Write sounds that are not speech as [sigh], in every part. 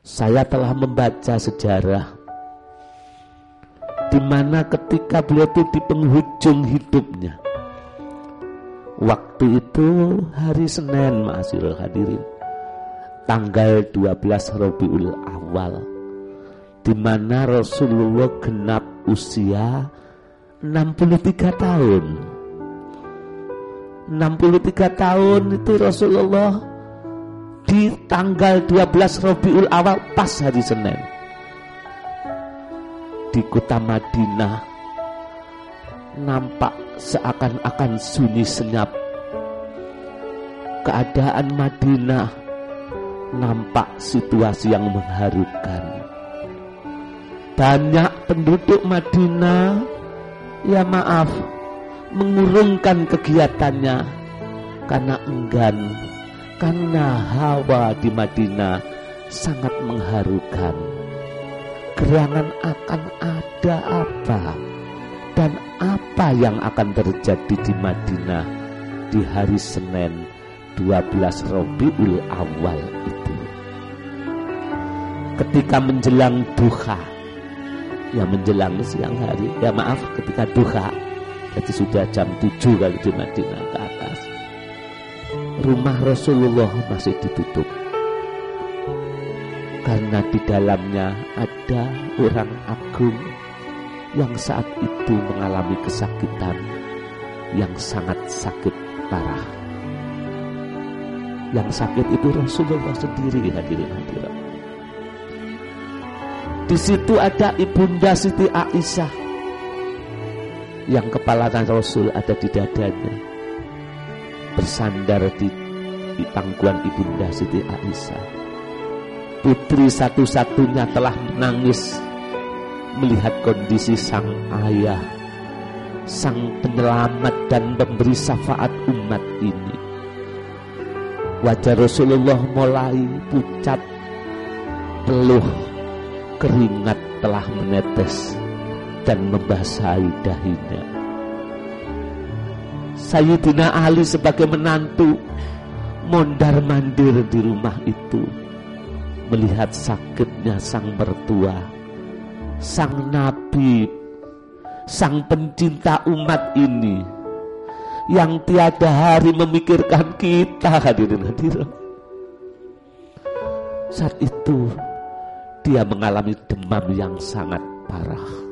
Saya telah membaca sejarah di mana ketika beliau itu di penghujung hidupnya. Waktu itu hari Senin, Ma'asirul hadirin. Tanggal 12 Rabiul Awal. Di mana Rasulullah genap usia 63 tahun. 63 tahun itu Rasulullah di tanggal 12 Rabiul Awal pas hari Senin di kota Madinah nampak seakan-akan sunyi senyap. Keadaan Madinah nampak situasi yang mengharukan. Banyak penduduk Madinah, ya maaf, mengurungkan kegiatannya karena enggan, karena hawa di Madinah sangat mengharukan gerangan akan ada apa dan apa yang akan terjadi di Madinah di hari Senin 12 Rabiul Awal itu. Ketika menjelang duha, ya menjelang siang hari, ya maaf ketika duha, jadi sudah jam 7 kali di Madinah. Rumah Rasulullah masih ditutup karena di dalamnya ada orang agung yang saat itu mengalami kesakitan yang sangat sakit parah. Yang sakit itu Rasulullah sendiri hadirin hadirin. Di situ ada ibunda Siti Aisyah yang kepala Rasul ada di dadanya bersandar di, di pangkuan ibunda Siti Aisyah putri satu-satunya telah menangis melihat kondisi sang ayah, sang penyelamat dan pemberi syafaat umat ini. Wajah Rasulullah mulai pucat, peluh, keringat telah menetes dan membasahi dahinya. Sayyidina Ali sebagai menantu mondar mandir di rumah itu melihat sakitnya sang mertua, sang nabi, sang pencinta umat ini yang tiada hari memikirkan kita hadirin hadirin. Saat itu dia mengalami demam yang sangat parah.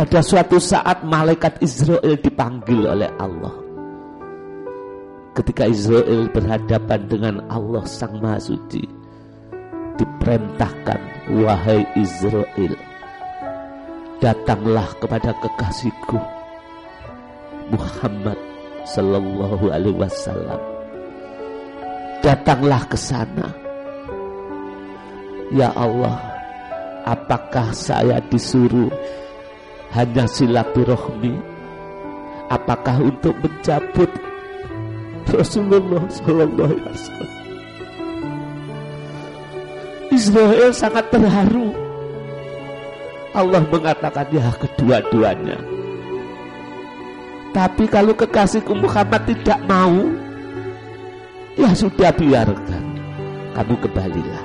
Pada suatu saat malaikat Israel dipanggil oleh Allah. Ketika Israel berhadapan dengan Allah Sang Maha Suci diperintahkan wahai Israel datanglah kepada kekasihku Muhammad sallallahu alaihi wasallam. Datanglah ke sana. Ya Allah apakah saya disuruh hanya silaturahmi apakah untuk mencabut Rasulullah Sallallahu Alaihi Wasallam. Israel sangat terharu. Allah mengatakan ya kedua-duanya. Tapi kalau kekasihku Muhammad tidak mau, ya sudah biarkan. Kamu kembalilah.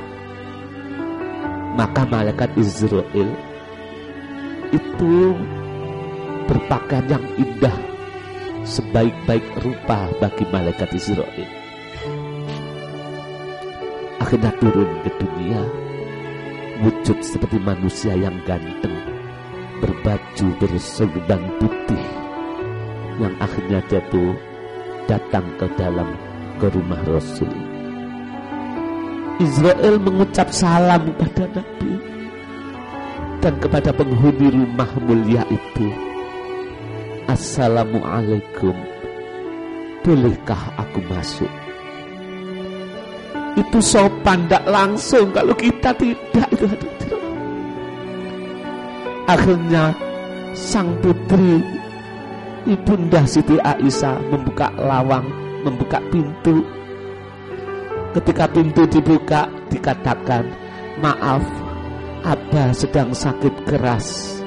Maka malaikat Israel itu berpakaian yang indah sebaik-baik rupa bagi malaikat Israel. Akhirnya turun ke dunia, wujud seperti manusia yang ganteng, berbaju berserban putih, yang akhirnya jatuh datang ke dalam ke rumah Rasul. Israel mengucap salam kepada Nabi kepada penghuni rumah mulia itu Assalamualaikum. Bolehkah aku masuk? Itu sopan tidak langsung Kalau kita tidak Akhirnya Sang putri Ibunda Siti Aisyah Membuka lawang Membuka pintu. Ketika pintu dibuka Dikatakan Maaf Abah sedang sakit keras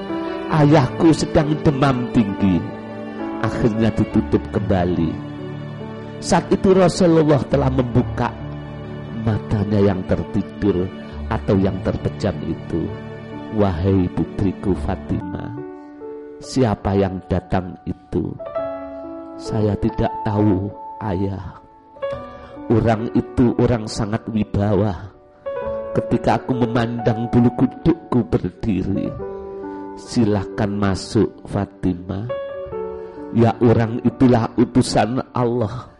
ayahku sedang demam tinggi. Akhirnya ditutup kembali. Saat itu Rasulullah telah membuka matanya yang tertidur atau yang terpejam itu. Wahai putriku Fatimah, siapa yang datang itu? Saya tidak tahu, ayah. Orang itu orang sangat wibawa. Ketika aku memandang bulu kudukku berdiri, silahkan masuk Fatimah. Ya orang itulah utusan Allah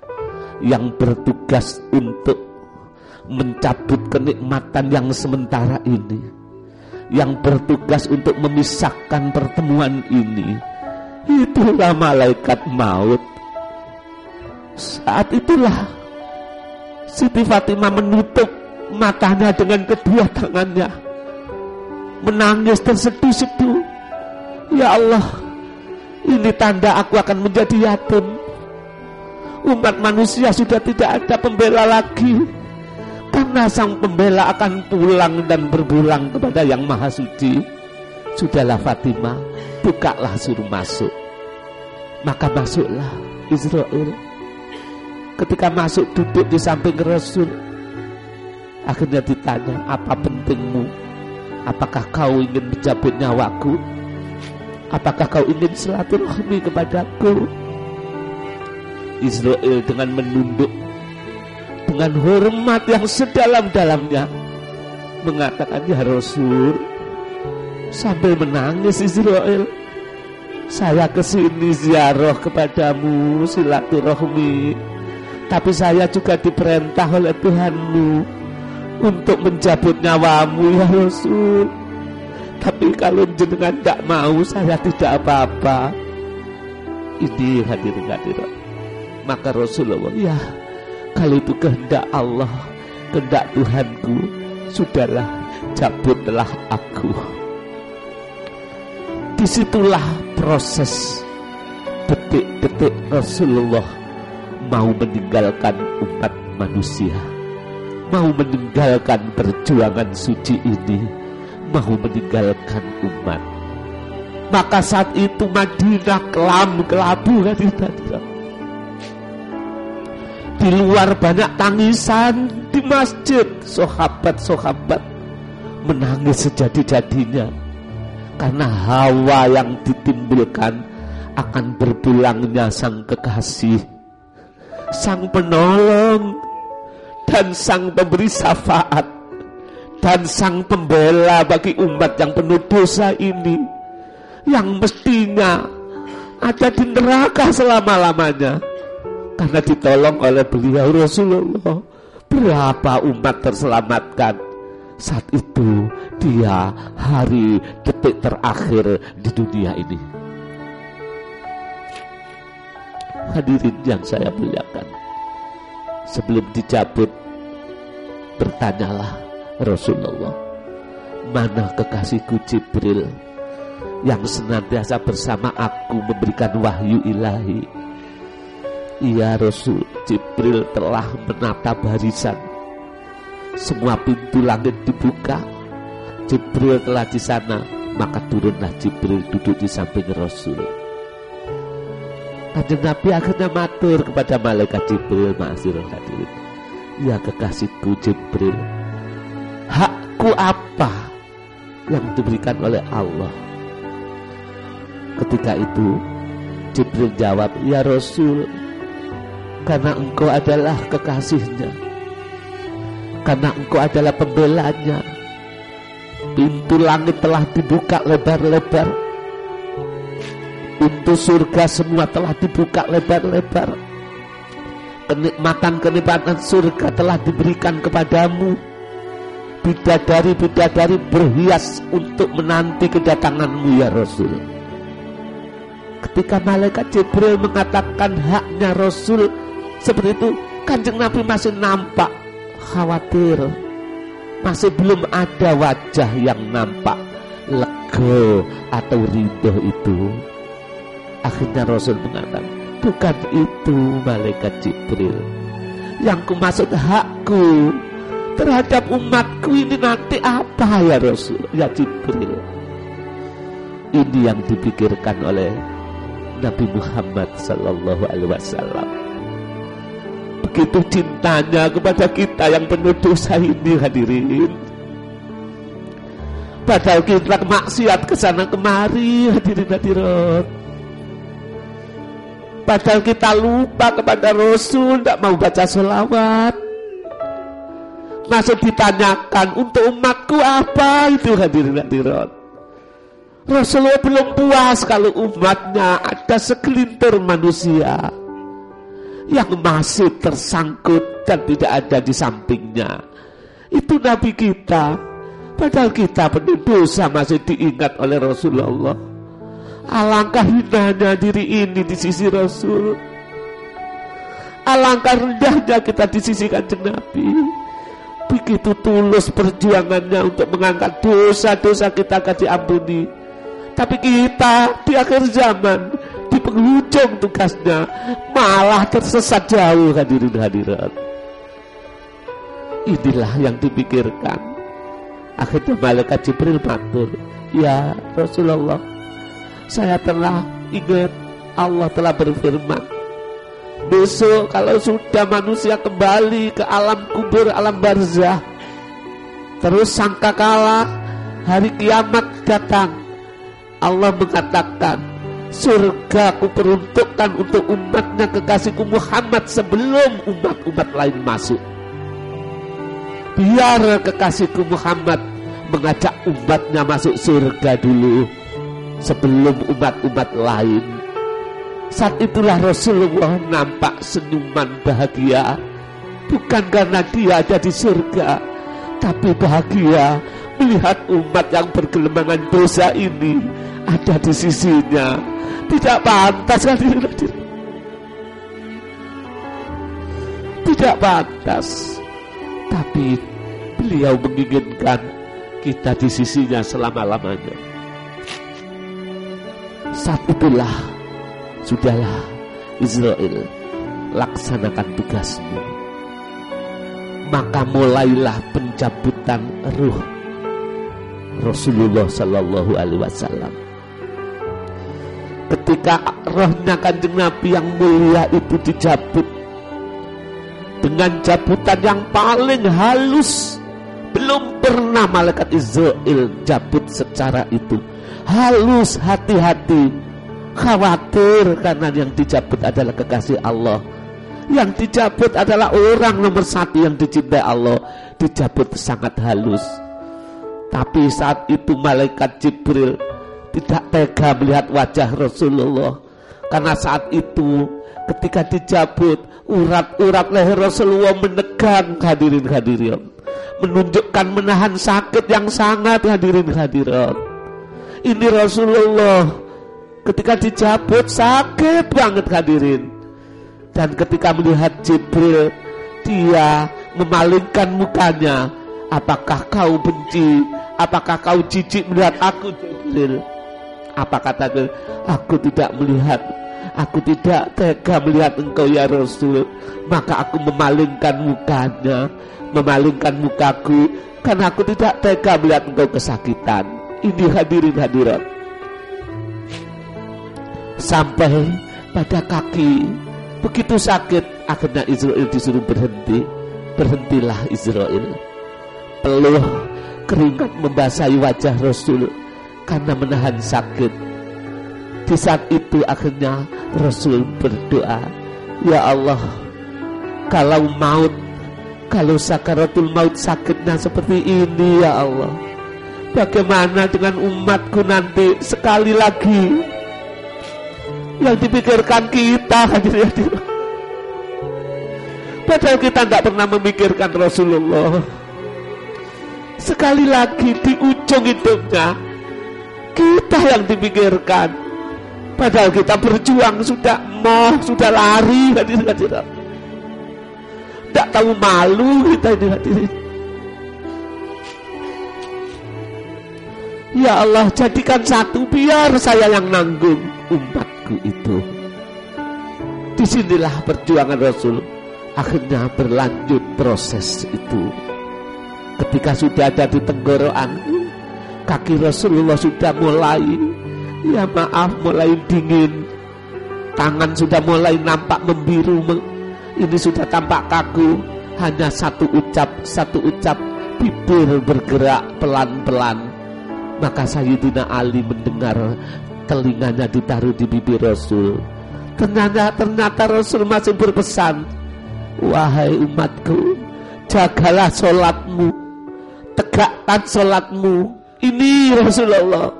yang bertugas untuk mencabut kenikmatan yang sementara ini yang bertugas untuk memisahkan pertemuan ini itulah malaikat maut saat itulah Siti Fatimah menutup matanya dengan kedua tangannya. Menangis terseduh-seduh ya Allah ini tanda aku akan menjadi yatim. Umat manusia sudah tidak ada pembela lagi. Karena sang pembela akan pulang dan berpulang kepada yang maha suci sudahlah Fatimah bukalah suruh masuk. Maka masuklah Israel. Ketika masuk duduk di samping Rasul akhirnya ditanya apa pentingmu? Apakah kau ingin mencabut nyawaku? Apakah kau ingin silaturahmi kepadaku? Israel dengan menunduk dengan hormat yang sedalam-dalamnya mengatakan ya Rasul sambil menangis Israel saya ke sini ziarah kepadamu silaturahmi. Tapi saya juga diperintah oleh Tuhanmu untuk mencabut nyawamu ya Rasul. Tapi kalau jenengan tidak mau saya tidak apa-apa. Ini hadirin hadirat. Maka Rasulullah ya kalau itu kehendak Allah kehendak Tuhanku sudahlah cabutlah aku. Di situlah proses detik-detik Rasulullah mau meninggalkan umat manusia mau meninggalkan perjuangan suci ini. Mau meninggalkan umat. Maka saat itu Madinah kelam kelabu hadirat di luar banyak tangisan di masjid sahabat-sahabat menangis sejadi-jadinya. Karena hawa yang ditimbulkan akan berpulangnya sang kekasih. Sang penolong dan sang pemberi syafaat. Dan sang pembela bagi umat yang penuh dosa ini. Yang mestinya ada di neraka selama-lamanya. Karena ditolong oleh beliau Rasulullah. Berapa umat terselamatkan? Saat itu dia hari detik terakhir di dunia ini. Hadirin yang saya muliakan sebelum dicabut bertanyalah Rasulullah. Mana kekasihku Jibril yang senantiasa bersama aku memberikan wahyu ilahi. Iya Rasul Jibril telah menata barisan. Semua pintu langit dibuka. Jibril telah di sana Maka turunlah Jibril duduk di samping Rasul. Kanjeng Nabi akhirnya matur kepada malaikat Jibril Ma'asirul hadirin Ya kekasihku Jibril. Hakku apa Yang diberikan oleh Allah? Ketika itu Jibril jawab Ya Rasul karena engkau adalah kekasihnya karena engkau adalah pembelanya pintu langit telah dibuka lebar-lebar pintu surga semua telah dibuka lebar-lebar kenikmatan-kenikmatan surga telah diberikan kepadamu. Bidadari-bidadari berhias untuk menanti kedatanganmu ya Rasul. Ketika malaikat Jibril mengatakan haknya Rasul seperti itu kanjeng Nabi masih nampak khawatir. Masih belum ada wajah yang nampak lega atau ridho itu. Akhirnya Rasul mengatakan bukan itu malaikat Jibril yang ku maksud hakku terhadap umatku ini nanti apa ya Rasul ya Jibril ini yang dipikirkan oleh Nabi Muhammad Sallallahu Alaihi Wasallam Begitu cintanya kepada kita yang penuh dosa ini hadirin. Padahal kita maksiat ke sana kemari hadirin hadirat. Padahal kita lupa kepada Rasul, tidak mau baca sholawat. Masuk ditanyakan untuk umatku apa itu hadirin hadirat. Rasulullah belum puas kalau umatnya ada segelintir manusia yang masih tersangkut dan tidak ada di sampingnya. Itu Nabi kita. Padahal kita penuh dosa masih diingat oleh Rasulullah. Alangkah hinanya diri ini di sisi Rasul. Alangkah rendahnya kita di sisi kanjeng Nabi. Begitu tulus perjuangannya untuk mengangkat dosa-dosa kita akan diampuni. Tapi kita di akhir zaman di penghujung tugasnya malah tersesat jauh hadirin hadirat. Inilah yang dipikirkan. Akhirnya malaikat Jibril matur, "Ya Rasulullah, saya telah ingat Allah telah berfirman besok kalau sudah manusia kembali ke alam kubur alam barzah terus sangka kalah hari kiamat datang Allah mengatakan surga ku peruntukkan untuk umatnya kekasihku Muhammad sebelum umat-umat lain masuk. Biar kekasihku Muhammad mengajak umatnya masuk surga dulu sebelum umat-umat lain. Saat itulah Rasulullah nampak senyuman bahagia bukan karena dia ada di surga, tapi bahagia melihat umat yang bergelembangan dosa ini ada di sisinya. Tidak pantas kan Tidak pantas. Tapi beliau menginginkan kita di sisinya selama-lamanya. Saat itulah Sudahlah Israel Laksanakan tugasmu. Maka mulailah pencabutan ruh Rasulullah Sallallahu Alaihi Wasallam. Ketika rohnya kanjeng Nabi yang mulia itu dicabut Dengan cabutan yang paling halus Belum pernah malaikat Israel cabut secara itu halus hati-hati. Khawatir karena yang dicabut adalah kekasih Allah. Yang dicabut adalah orang nomor satu yang dicintai Allah. Dicabut sangat halus. Tapi saat itu malaikat Jibril tidak tega melihat wajah Rasulullah. Karena saat itu ketika dicabut urat-urat leher Rasulullah menekan hadirin hadirin. Menunjukkan menahan sakit yang sangat hadirin hadirin ini Rasulullah ketika dicabut sakit banget hadirin. Dan ketika melihat Jibril, dia memalingkan mukanya. Apakah kau benci? Apakah kau jijik melihat aku Jibril? Apa kata? Aku tidak melihat Aku tidak tega melihat engkau ya Rasul Maka aku memalingkan mukanya Memalingkan mukaku Karena aku tidak tega melihat engkau kesakitan ini hadirin hadirat. Sampai pada kaki. Begitu sakit akhirnya Israel disuruh berhenti. Berhentilah Israel. Peluh keringat membasahi wajah Rasul karena menahan sakit. Di saat itu akhirnya Rasul berdoa ya Allah kalau maut kalau sakaratul maut sakitnya seperti ini ya Allah Bagaimana dengan umatku nanti sekali lagi yang dipikirkan kita hadirin [laughs] Padahal kita tidak pernah memikirkan Rasulullah. Sekali lagi di ujung hidupnya kita yang dipikirkan. Padahal kita berjuang sudah mau sudah lari hadirin hadirin. Tidak tahu malu kita ini hadirin. Ya Allah jadikan satu biar saya yang nanggung umatku itu. Di sinilah perjuangan Rasul akhirnya berlanjut proses itu. Ketika sudah ada di tenggorokan, kaki Rasulullah sudah mulai, ya maaf mulai dingin, tangan sudah mulai nampak membiru, Ini sudah tampak kaku, hanya satu ucap, satu ucap bibir bergerak pelan-pelan. Maka Sayyidina Ali mendengar telinganya ditaruh di bibir Rasul. Ternyata, ternyata Rasul masih berpesan, Wahai umatku, jagalah sholatmu, tegakkan sholatmu. Ini Rasulullah,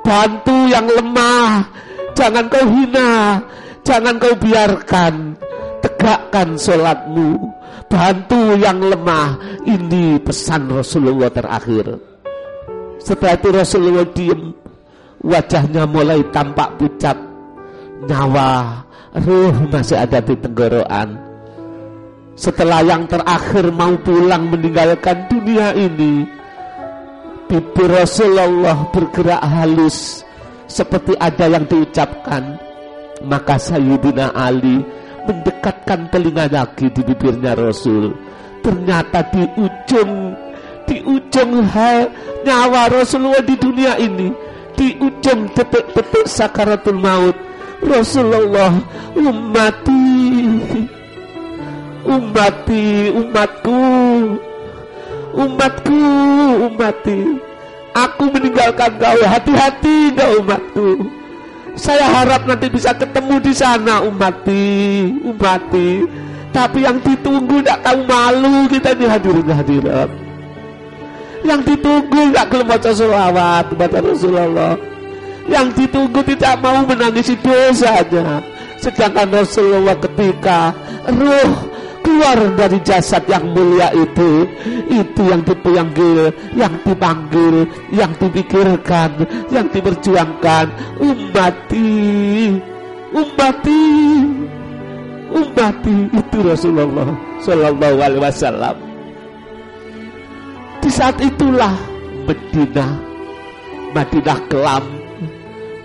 bantu yang lemah, jangan kau hina, jangan kau biarkan, tegakkan sholatmu, bantu yang lemah. Ini pesan Rasulullah terakhir. Setelah itu Rasulullah diem, wajahnya mulai tampak pucat, nyawa, ruh masih ada di tenggorokan. Setelah yang terakhir mau pulang meninggalkan dunia ini, bibir Rasulullah bergerak halus seperti ada yang diucapkan. Maka Sayyidina Ali mendekatkan telinga lagi di bibirnya Rasul. Ternyata di ujung di ujung hal nyawa Rasulullah di dunia ini di ujung detik-detik sakaratul maut. Rasulullah umati umati umatku umatku umati aku meninggalkan kau. Hati-hati kau umatku. Saya harap nanti bisa ketemu di sana umati umati tapi yang ditunggu tidak tahu malu kita ini hadirin hadirat yang ditunggu nggak gelem baca selawat kepada Rasulullah. Yang ditunggu tidak mau menangisi dosanya. Sedangkan Rasulullah ketika ruh keluar dari jasad yang mulia itu itu yang dipanggil yang dipanggil yang dipikirkan yang diperjuangkan. Umati umati umati itu Rasulullah Shallallahu Alaihi Wasallam di saat itulah Medina, Madinah kelam.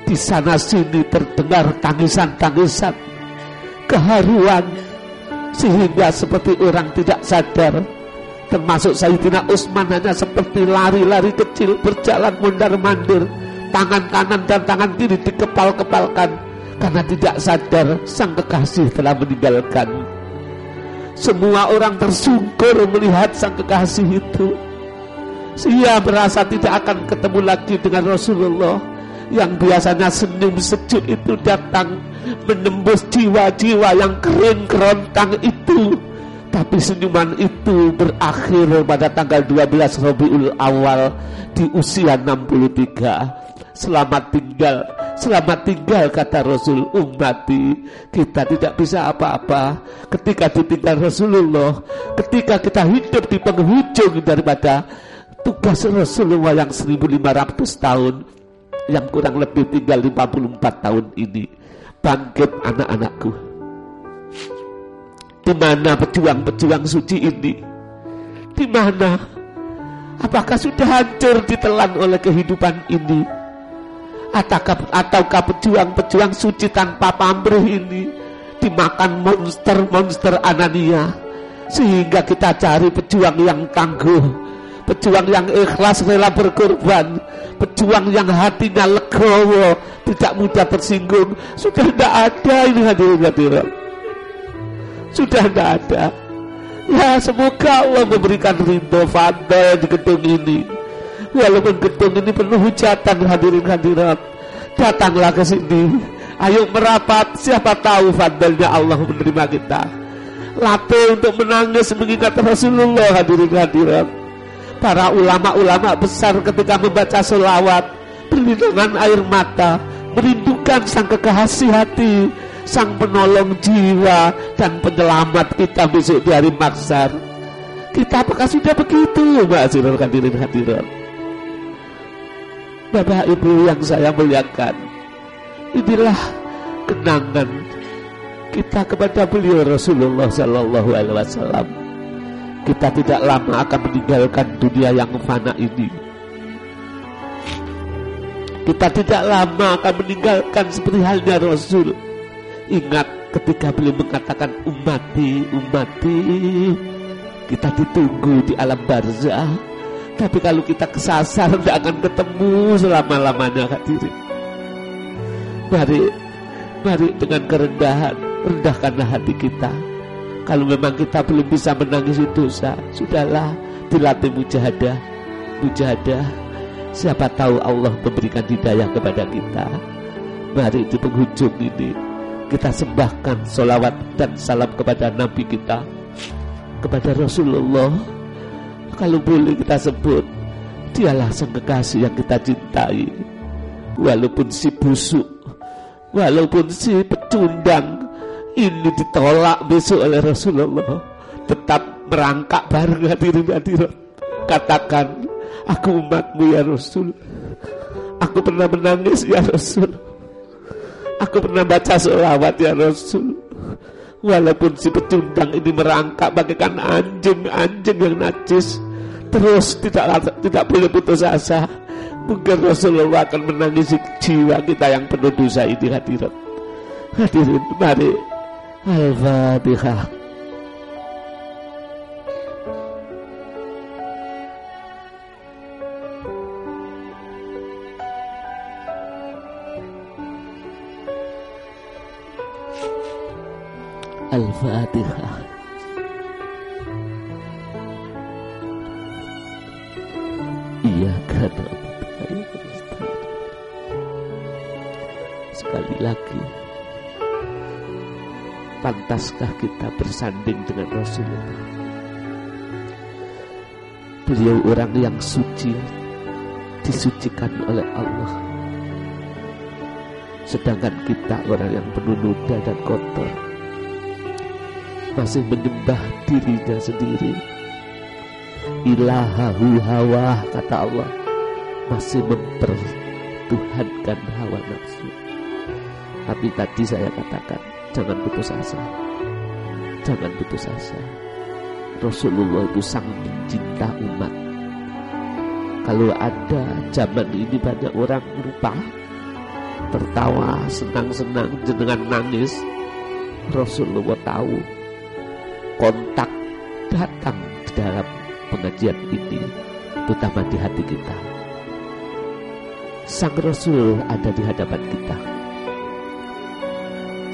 Di sana sini terdengar tangisan-tangisan, keharuan, sehingga seperti orang tidak sadar. Termasuk Sayyidina Utsman hanya seperti lari-lari kecil berjalan mundar-mandir, tangan kanan dan tangan kiri dikepal-kepalkan karena tidak sadar sang kekasih telah meninggalkan. Semua orang tersungkur melihat sang kekasih itu ia merasa tidak akan ketemu lagi dengan Rasulullah. Yang biasanya senyum sejuk itu datang menembus jiwa-jiwa yang kering kerontang itu. Tapi senyuman itu berakhir pada tanggal 12 Rabiul Awal di usia 63 selamat tinggal selamat tinggal kata Rasul umati kita tidak bisa apa-apa ketika ditinggal Rasulullah ketika kita hidup di penghujung daripada tugas Rasulullah yang 1500 tahun yang kurang lebih tinggal 54 tahun ini bangkit anak-anakku. Di mana pejuang-pejuang suci ini? Di mana? Apakah sudah hancur ditelan oleh kehidupan ini? Ataukah, ataukah pejuang-pejuang suci tanpa pamrih ini dimakan monster-monster anania sehingga kita cari pejuang yang tangguh pejuang yang ikhlas rela berkorban pejuang yang hatinya legowo tidak mudah tersinggung. Sudah tidak ada ini hadirin hadirin sudah tidak ada. Ya semoga Allah memberikan rindu fadl di gedung ini. Walaupun gedung ini penuh hujatan hadirin hadirat. Datanglah ke sini. Ayo merapat. Siapa tahu fadlnya Allah menerima kita. Latih untuk menangis mengingat Rasulullah hadirin hadirat para ulama-ulama besar ketika membaca selawat perlindungan air mata merindukan sang kekasih hati sang penolong jiwa dan penyelamat kita besok di hari maksar. Kita apakah sudah begitu? Mbak Azirul hadirin. Hadirat Bapak Ibu yang saya muliakan inilah kenangan kita kepada beliau Rasulullah Sallallahu Alaihi Wasallam kita tidak lama akan meninggalkan dunia yang fana ini. Kita tidak lama akan meninggalkan seperti halnya Rasul. Ingat ketika beliau mengatakan umati, umati, kita ditunggu di alam barzah. Tapi kalau kita kesasar tidak akan ketemu selama-lamanya hadirin. Mari, mari dengan kerendahan, rendahkanlah hati kita Kalau memang kita belum bisa menangisi dosa, sudahlah dilatih mujahadah. Mujahadah, siapa tahu Allah memberikan hidayah kepada kita. Mari di penghujung ini kita sembahkan solawat dan salam kepada Nabi kita, kepada Rasulullah. Kalau boleh kita sebut, dialah sang kekasih yang kita cintai. Walaupun si busuk, walaupun si pecundang, ini ditolak besok oleh Rasulullah. Tetap merangkak bareng hadirin hadirat katakan aku umatmu ya Rasul. Aku pernah menangis ya Rasul. Aku pernah baca selawat ya Rasul. Walaupun si pecundang ini merangkak bagaikan anjing-anjing yang najis terus tidak tidak boleh putus asa mungkin Rasulullah akan menangisi jiwa kita yang penuh dosa ini hadirat. Hadirin mari Al-Fatihah Al-Fatihah Iya kan Sekali lagi Pantaskah kita bersanding dengan Rasulullah? Beliau orang yang suci, disucikan oleh Allah. Sedangkan kita orang yang penuh noda dan kotor, masih menyembah dirinya sendiri. Ilahahu hawa, kata Allah, masih mempertuhankan hawa nafsu. Tapi tadi saya katakan, Jangan putus asa. Jangan putus asa. Rasulullah itu sang pencinta umat. Kalau ada zaman ini banyak orang lupa, tertawa, senang-senang, dengan nangis, Rasulullah tahu kontak datang di dalam pengajian ini, terutama di hati kita. Sang Rasul ada di hadapan kita.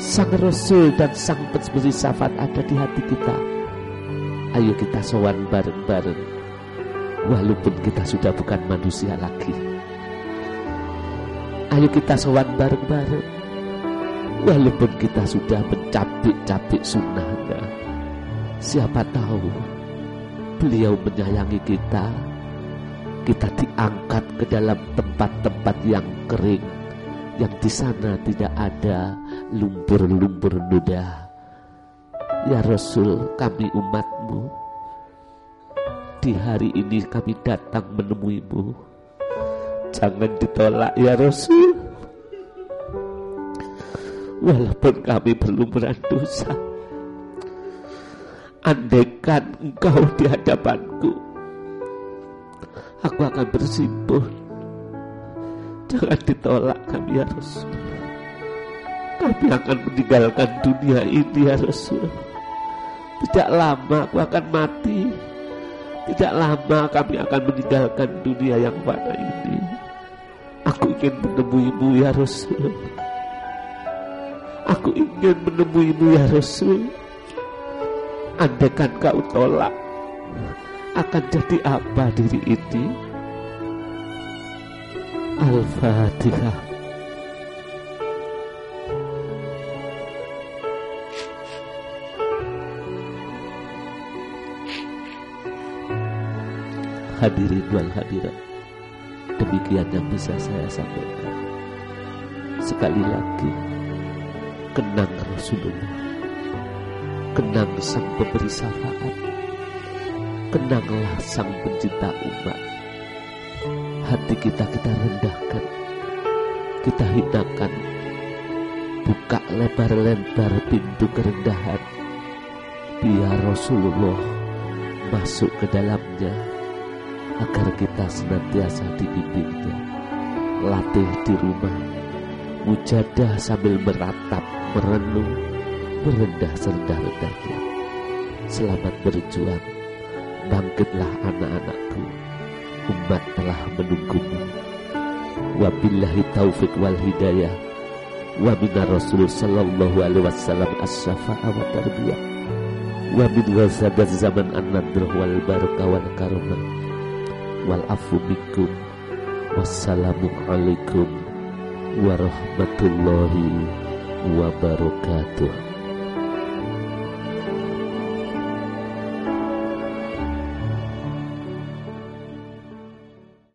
Sang Rasul dan Sang Pemberi Syafaat ada di hati kita. Ayo kita sowan bareng-bareng. Walaupun kita sudah bukan manusia lagi. Ayo kita sowan bareng-bareng. Walaupun kita sudah mencapik-capik sunnahnya. Siapa tahu beliau menyayangi kita. Kita diangkat ke dalam tempat-tempat yang kering. Yang di sana tidak ada lumpur-lumpur noda. Ya Rasul, kami umatmu. Di hari ini kami datang menemuimu. Jangan ditolak ya Rasul. Walaupun kami belum dosa. Andaikan engkau di hadapanku, aku akan bersimpul. Jangan ditolak kami ya Rasul. Kami akan meninggalkan dunia ini ya Rasul. Tidak lama aku akan mati. Tidak lama kami akan meninggalkan dunia yang mana ini. Aku ingin menemuimu ya Rasul. Aku ingin menemuimu ya Rasul. Andaikan kau tolak Akan jadi apa diri ini? Al-Fatihah Hadirin wal hadirat Demikian yang bisa saya sampaikan. Sekali lagi Kenang Rasulullah Kenang sang pemberi syafaat Kenanglah sang pencinta umat. Hati kita kita rendahkan Kita hinakan Buka lebar-lebar pintu kerendahan Biar Rasulullah masuk ke dalamnya agar kita senantiasa dibimbingnya. Latih di rumah, mujadah sambil meratap, merenung, merendah serendah-rendahnya. Selamat berjuang, bangkitlah anak-anakku, umat telah menunggumu. Wabillahi taufik wal hidayah, wa rasul sallallahu alaihi wasallam as-safa'a wa tarbiyah. wa min zaman an-nadr wal barakah wal karamah wal afu bikum. Alaikum warahmatullahi wabarakatuh